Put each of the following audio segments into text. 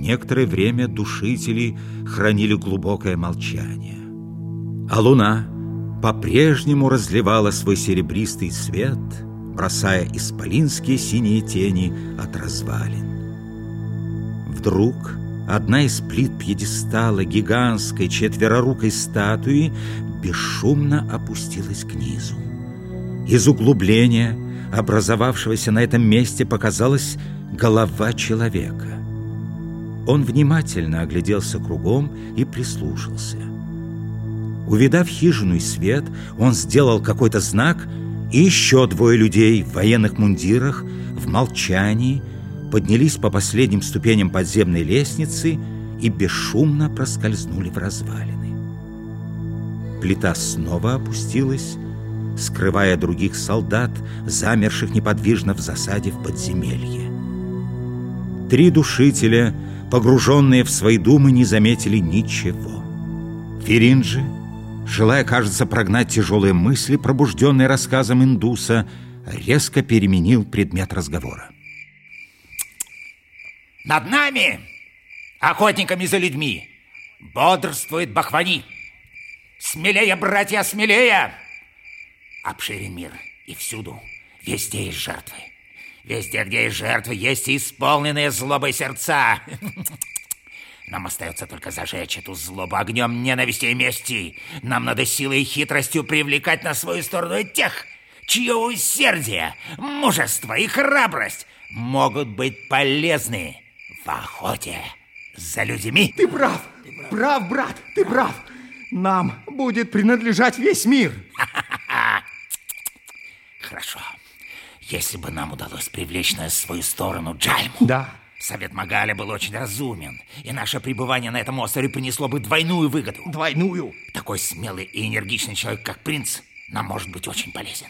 Некоторое время душители хранили глубокое молчание. А луна по-прежнему разливала свой серебристый свет, бросая исполинские синие тени от развалин. Вдруг одна из плит пьедестала гигантской четверорукой статуи бесшумно опустилась к низу. Из углубления, образовавшегося на этом месте, показалась голова человека. Он внимательно огляделся кругом и прислушался. Увидав хижину и свет, он сделал какой-то знак, и еще двое людей в военных мундирах в молчании поднялись по последним ступеням подземной лестницы и бесшумно проскользнули в развалины. Плита снова опустилась, скрывая других солдат, замерших неподвижно в засаде в подземелье. Три душителя, погруженные в свои думы, не заметили ничего. Феринджи, желая, кажется, прогнать тяжелые мысли, пробужденные рассказом индуса, резко переменил предмет разговора. Над нами, охотниками за людьми, бодрствует Бахвани. Смелее, братья, смелее! Обширен мир, и всюду, везде есть жертвы. Везде, где есть жертвы, есть и исполненные злобой сердца. Нам остается только зажечь эту злобу огнем ненависти и мести. Нам надо силой и хитростью привлекать на свою сторону тех, чье усердие, мужество и храбрость могут быть полезны в охоте за людьми. Ты прав, ты прав, прав брат, ты прав. Нам будет принадлежать весь мир. Хорошо. Если бы нам удалось привлечь на свою сторону Джальму. Да. Совет Магаля был очень разумен, и наше пребывание на этом острове принесло бы двойную выгоду. Двойную? Такой смелый и энергичный человек, как принц, нам может быть очень полезен.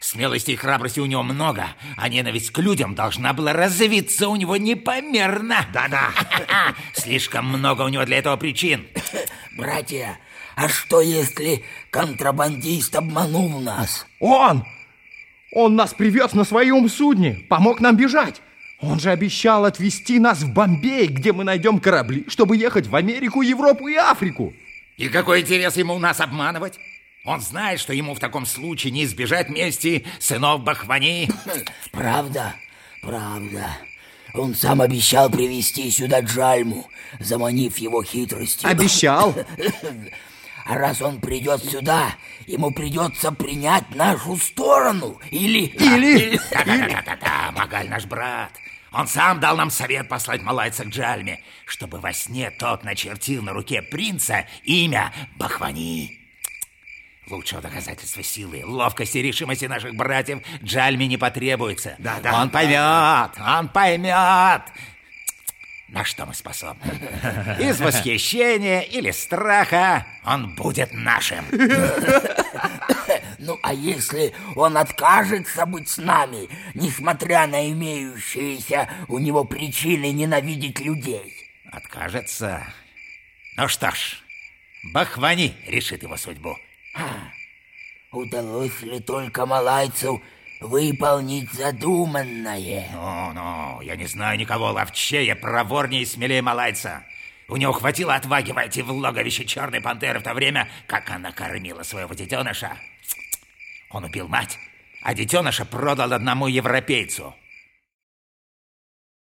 Смелости и храбрости у него много, а ненависть к людям должна была развиться у него непомерно. Да-да. Слишком много у него для этого причин. Братья, а что если контрабандист обманул нас? Он! Он нас привез на своем судне, помог нам бежать. Он же обещал отвезти нас в Бомбей, где мы найдем корабли, чтобы ехать в Америку, Европу и Африку. И какой интерес ему нас обманывать? Он знает, что ему в таком случае не избежать мести сынов Бахвани. Правда, правда. Он сам обещал привести сюда Джальму, заманив его хитростью. Обещал? А раз он придет сюда, ему придется принять нашу сторону. Или... Или... Да-да-да-да-да, Магаль наш брат. Он сам дал нам совет послать малайца к Джальме, чтобы во сне тот начертил на руке принца имя Бахвани. Лучшего доказательства силы, ловкости и решимости наших братьев Джальме не потребуется. Да, да. Он поймет, он поймет, на что мы способны. Из восхищения или страха он будет нашим. Ну, а если он откажется быть с нами, несмотря на имеющиеся у него причины ненавидеть людей? Откажется? Ну что ж, Бахвани решит его судьбу. Удалось ли только малайцу выполнить задуманное? Ну-ну, я не знаю никого ловчее, проворнее и смелее малайца. У него хватило отваги войти в логовище черной пантеры в то время, как она кормила своего детеныша. Он убил мать, а детеныша продал одному европейцу.